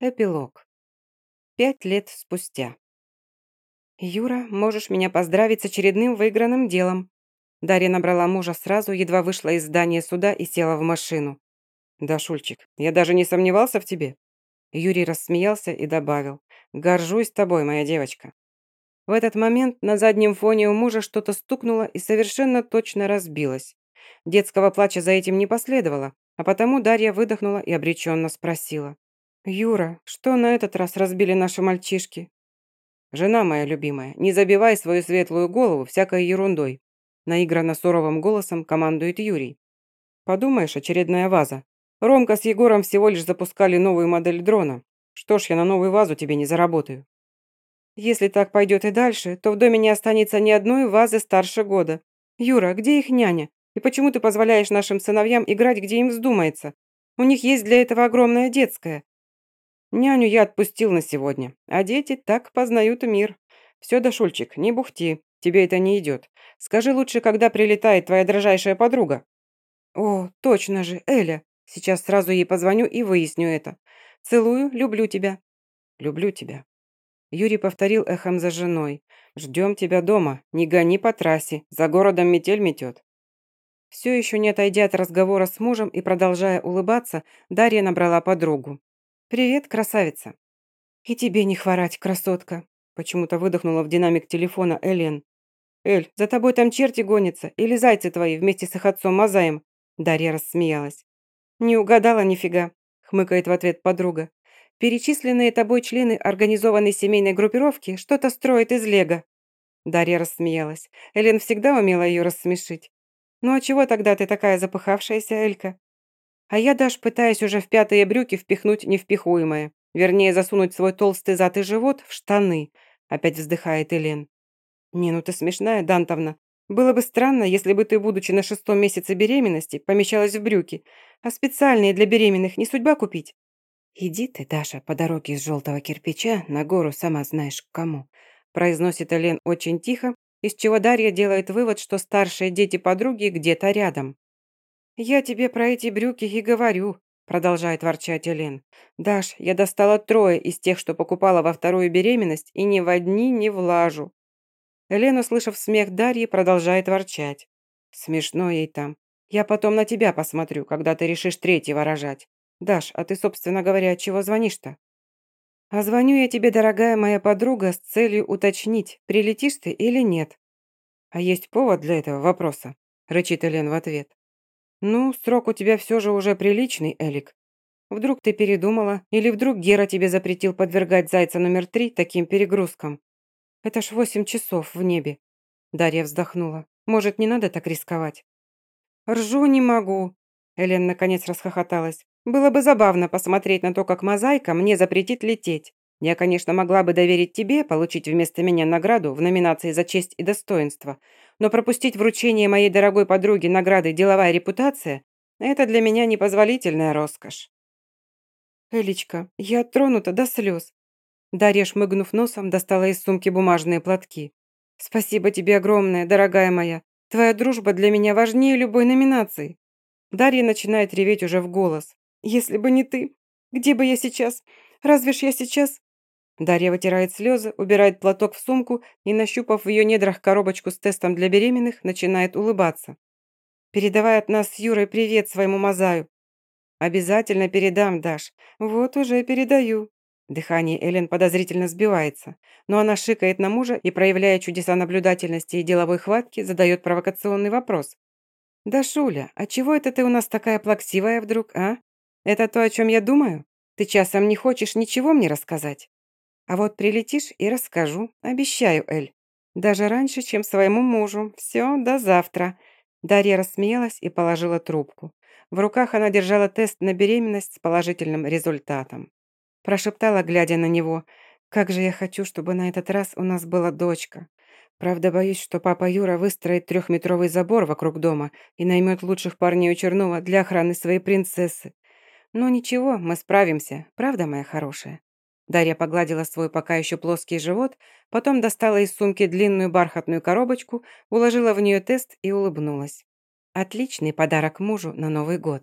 Эпилог. Пять лет спустя. «Юра, можешь меня поздравить с очередным выигранным делом». Дарья набрала мужа сразу, едва вышла из здания суда и села в машину. «Да, Шульчик, я даже не сомневался в тебе». Юрий рассмеялся и добавил. «Горжусь тобой, моя девочка». В этот момент на заднем фоне у мужа что-то стукнуло и совершенно точно разбилось. Детского плача за этим не последовало, а потому Дарья выдохнула и обреченно спросила. «Юра, что на этот раз разбили наши мальчишки?» «Жена моя любимая, не забивай свою светлую голову всякой ерундой», наигранно суровым голосом командует Юрий. «Подумаешь, очередная ваза. Ромка с Егором всего лишь запускали новую модель дрона. Что ж, я на новую вазу тебе не заработаю». «Если так пойдет и дальше, то в доме не останется ни одной вазы старше года. Юра, где их няня? И почему ты позволяешь нашим сыновьям играть, где им вздумается? У них есть для этого огромная детская. Няню я отпустил на сегодня, а дети так познают мир. Все, Дашульчик, не бухти, тебе это не идет. Скажи лучше, когда прилетает твоя дрожайшая подруга». «О, точно же, Эля. Сейчас сразу ей позвоню и выясню это. Целую, люблю тебя». «Люблю тебя». Юрий повторил эхом за женой. «Ждем тебя дома. Не гони по трассе. За городом метель метет». Все еще не отойдя от разговора с мужем и продолжая улыбаться, Дарья набрала подругу. «Привет, красавица!» «И тебе не хворать, красотка!» Почему-то выдохнула в динамик телефона Элен. «Эль, за тобой там черти гонятся, или зайцы твои вместе с их отцом Мазаем?» Дарья рассмеялась. «Не угадала нифига», хмыкает в ответ подруга. «Перечисленные тобой члены организованной семейной группировки что-то строят из лего». Дарья рассмеялась. Элен всегда умела ее рассмешить. «Ну а чего тогда ты такая запыхавшаяся, Элька?» А я даже пытаюсь уже в пятые брюки впихнуть невпихуемое. Вернее, засунуть свой толстый зад и живот в штаны. Опять вздыхает Элен. Не, ну ты смешная, Дантовна. Было бы странно, если бы ты, будучи на шестом месяце беременности, помещалась в брюки. А специальные для беременных не судьба купить? «Иди ты, Даша, по дороге из желтого кирпича на гору, сама знаешь к кому», произносит Элен очень тихо, из чего Дарья делает вывод, что старшие дети подруги где-то рядом. «Я тебе про эти брюки и говорю», продолжает ворчать Элен. «Даш, я достала трое из тех, что покупала во вторую беременность, и ни в одни не влажу». Элен, услышав смех Дарьи, продолжает ворчать. «Смешно ей там. Я потом на тебя посмотрю, когда ты решишь третьего рожать. Даш, а ты, собственно говоря, чего звонишь-то?» «А звоню я тебе, дорогая моя подруга, с целью уточнить, прилетишь ты или нет». «А есть повод для этого вопроса?» – рычит Элен в ответ. «Ну, срок у тебя все же уже приличный, Элик. Вдруг ты передумала, или вдруг Гера тебе запретил подвергать зайца номер три таким перегрузкам? Это ж восемь часов в небе». Дарья вздохнула. «Может, не надо так рисковать?» «Ржу не могу», Элен наконец расхохоталась. «Было бы забавно посмотреть на то, как мозаика мне запретит лететь. Я, конечно, могла бы доверить тебе получить вместо меня награду в номинации за честь и достоинство, но пропустить вручение моей дорогой подруге награды «Деловая репутация» – это для меня непозволительная роскошь. «Элечка, я тронута до слез». Дарья, шмыгнув носом, достала из сумки бумажные платки. «Спасибо тебе огромное, дорогая моя. Твоя дружба для меня важнее любой номинации». Дарья начинает реветь уже в голос. «Если бы не ты, где бы я сейчас? Разве ж я сейчас...» Дарья вытирает слезы, убирает платок в сумку и, нащупав в ее недрах коробочку с тестом для беременных, начинает улыбаться. «Передавай от нас с Юрой привет своему Мазаю». «Обязательно передам, Даш. Вот уже передаю». Дыхание Элен подозрительно сбивается, но она шикает на мужа и, проявляя чудеса наблюдательности и деловой хватки, задает провокационный вопрос. «Да, Шуля, а чего это ты у нас такая плаксивая вдруг, а? Это то, о чем я думаю? Ты часом не хочешь ничего мне рассказать?» А вот прилетишь и расскажу, обещаю, Эль. Даже раньше, чем своему мужу. Все, до завтра». Дарья рассмеялась и положила трубку. В руках она держала тест на беременность с положительным результатом. Прошептала, глядя на него, «Как же я хочу, чтобы на этот раз у нас была дочка. Правда, боюсь, что папа Юра выстроит трехметровый забор вокруг дома и наймет лучших парней у Чернова для охраны своей принцессы. Но ничего, мы справимся, правда, моя хорошая?» Дарья погладила свой пока еще плоский живот, потом достала из сумки длинную бархатную коробочку, уложила в нее тест и улыбнулась. Отличный подарок мужу на Новый год.